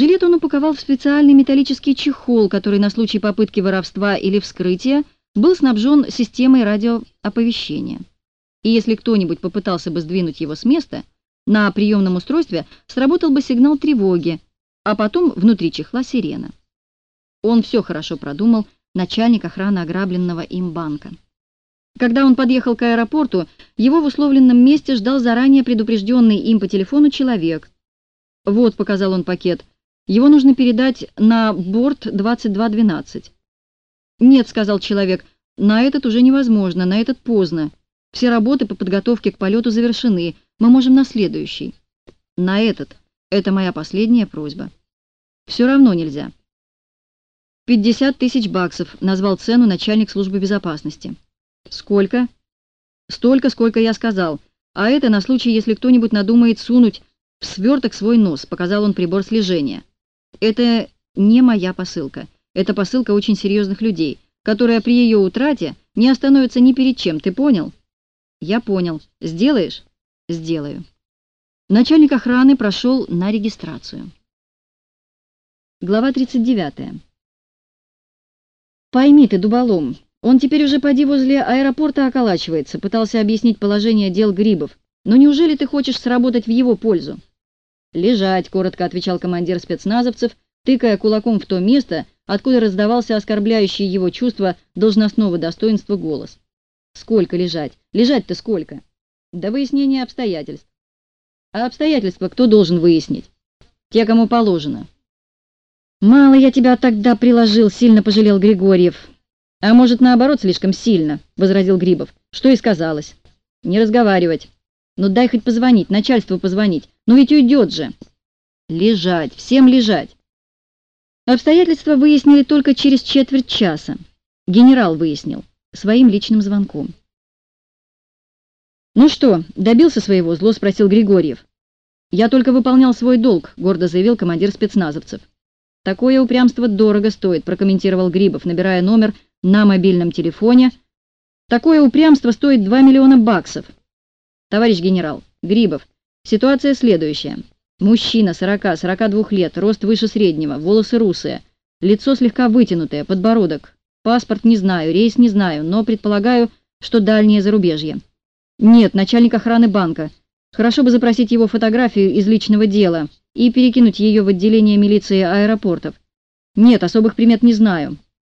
Жилет он упаковал в специальный металлический чехол, который на случай попытки воровства или вскрытия был снабжен системой радиооповещения. И если кто-нибудь попытался бы сдвинуть его с места, на приемном устройстве сработал бы сигнал тревоги, а потом внутри чехла сирена. Он все хорошо продумал, начальник охраны ограбленного им банка. Когда он подъехал к аэропорту, его в условленном месте ждал заранее предупрежденный им по телефону человек. «Вот», — показал он пакет, — «его нужно передать на борт 2212». «Нет», — сказал человек, — «на этот уже невозможно, на этот поздно. Все работы по подготовке к полету завершены, мы можем на следующий». «На этот. Это моя последняя просьба». «Все равно нельзя». «Пятьдесят тысяч баксов», — назвал цену начальник службы безопасности. «Сколько?» «Столько, сколько я сказал. А это на случай, если кто-нибудь надумает сунуть в сверток свой нос», — показал он прибор слежения. «Это не моя посылка. Это посылка очень серьезных людей, которая при ее утрате не остановится ни перед чем, ты понял?» «Я понял. Сделаешь?» «Сделаю». Начальник охраны прошел на регистрацию. Глава 39. «Пойми ты, дуболом, он теперь уже поди возле аэропорта околачивается, пытался объяснить положение дел Грибов. Но неужели ты хочешь сработать в его пользу? Лежать, коротко отвечал командир спецназовцев, тыкая кулаком в то место, откуда раздавался оскорбляющий его чувство должностного достоинства голос. Сколько лежать? Лежать-то сколько? До выяснения обстоятельств. А обстоятельства кто должен выяснить? Те, кому положено. Мало я тебя тогда приложил, сильно пожалел Григорьев. «А может, наоборот, слишком сильно», — возразил Грибов. «Что и сказалось. Не разговаривать. Ну дай хоть позвонить, начальству позвонить. Ну ведь уйдет же». «Лежать, всем лежать». Обстоятельства выяснили только через четверть часа. Генерал выяснил своим личным звонком. «Ну что, добился своего?» — зло спросил Григорьев. «Я только выполнял свой долг», — гордо заявил командир спецназовцев. «Такое упрямство дорого стоит», — прокомментировал Грибов, набирая номер на мобильном телефоне. Такое упрямство стоит 2 миллиона баксов. Товарищ генерал, Грибов, ситуация следующая. Мужчина 40-42 лет, рост выше среднего, волосы русые, лицо слегка вытянутое, подбородок. Паспорт не знаю, рейс не знаю, но предполагаю, что дальнее зарубежье. Нет, начальник охраны банка. Хорошо бы запросить его фотографию из личного дела и перекинуть ее в отделение милиции аэропортов. Нет, особых примет не знаю.